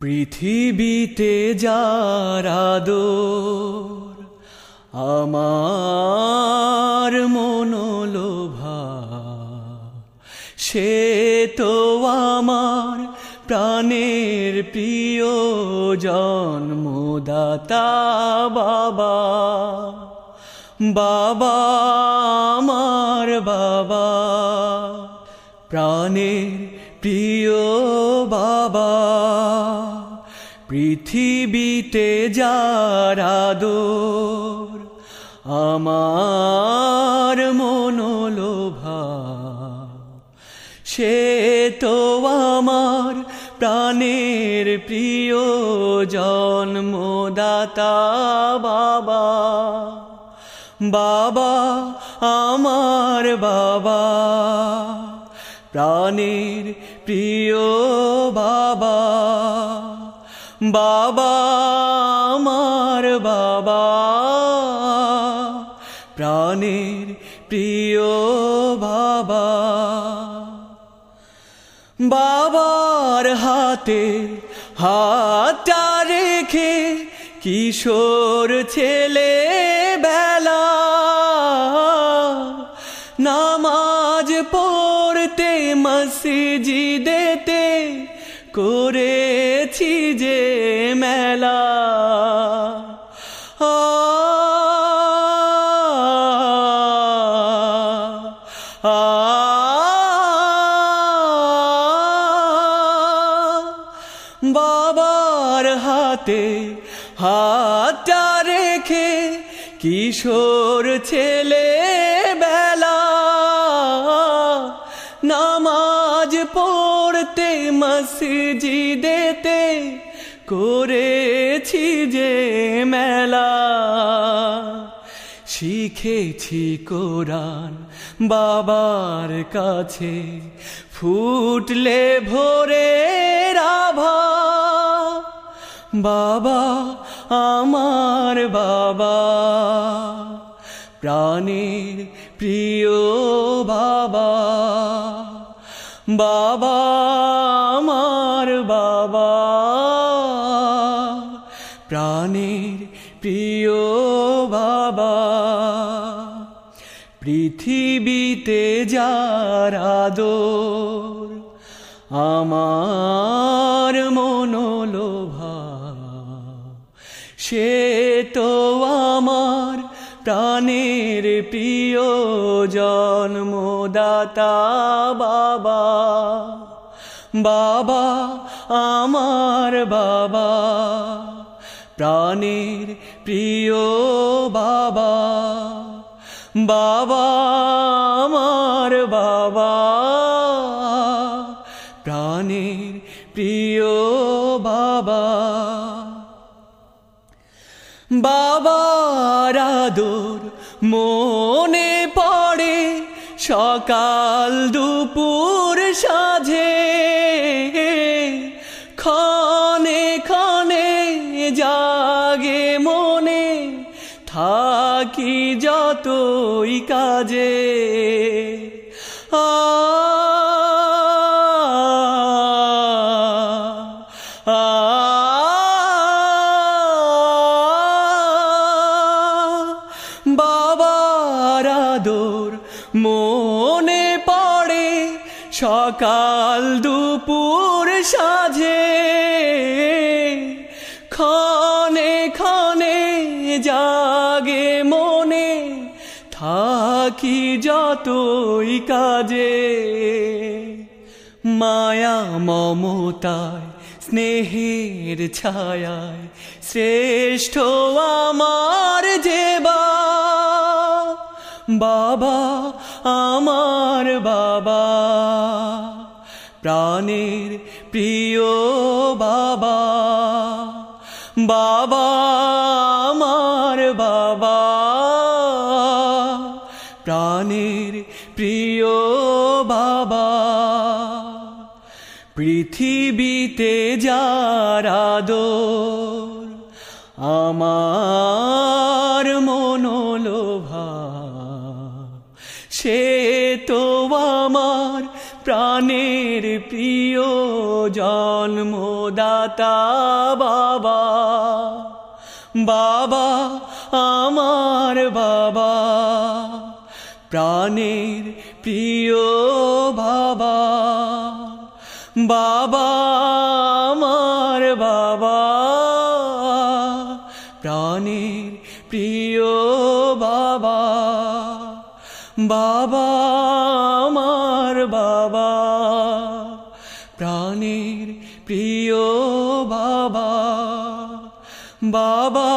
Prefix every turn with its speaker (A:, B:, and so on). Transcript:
A: পৃথিবীতে যার আদর, আমার মনোলোভা, সে তো আমার প্রাণের প্রিয় জন্মদাতা বাবা। বাবা আমার বাবা, প্রাণের প্রিয় বাবা। পৃথিবীতে যার আদর, আমার মনোলোভা, সে তো আমার প্রাণের প্রিয় জন্মদাতা বাবা। বাবা আমার বাবা, প্রাণের প্রিয় বাবা। বাবা, আমার বাবা, প্রাণের প্রিয় বাবা। বাবার হাতে হাতটা রেখে কিশোর ছেলে বেলা, নামাজ পড়তে মসজিদেতে করেছি যে মেলা। আ বাবার হাতে হাতটা রেখে কিশোর ছেলে মসজিদেতে করেছি যে মেলা। শিখেছি কোরআন বাবার কাছে, ফুটলে ভোরে রাভা বাবা আমার বাবা, প্রাণের প্রিয় বাবা। বাবা আমার বাবা। প্রাণের প্রিয় বাবা পৃথিবীতে যার আদর আমার মনোলোভা সে তো প্রাণের প্রিয় জন্মদাতা বাবা। বাবা, আমার বাবা, প্রাণের প্রিয় বাবা। বাবা, আমার বাবা, প্রাণের প্রিয় বাবা। বাবার আদর মনে পড়ে সকাল দুপুর সাঝে। ক্ষণে ক্ষণে জাগে মনে, থাকি যতই কাজে। আ মনে পড়ে সকাল দুপুর সাঝে। ক্ষণে ক্ষণে জাগে মনে, থাকি যতই কাজে। মায়া মমতায়, স্নেহের ছায়ায়, শ্রেষ্ঠ আমার যে বাবা, আমার বাবা। প্রাণের প্রিয় বাবা বাবা, আমার বাবা। প্রাণের প্রিয় বাবা, পৃথিবীতে যার আদর, আমার সে তো আমার প্রাণের প্রিয় জন্মদাতা বাবা। বাবা, আমার বাবা, প্রাণের প্রিয় বাবা। বাবা, আমার বাবা, প্রাণের প্রিয় বাবা আমার বাবা প্রাণের প্রিয় বাবা বাবা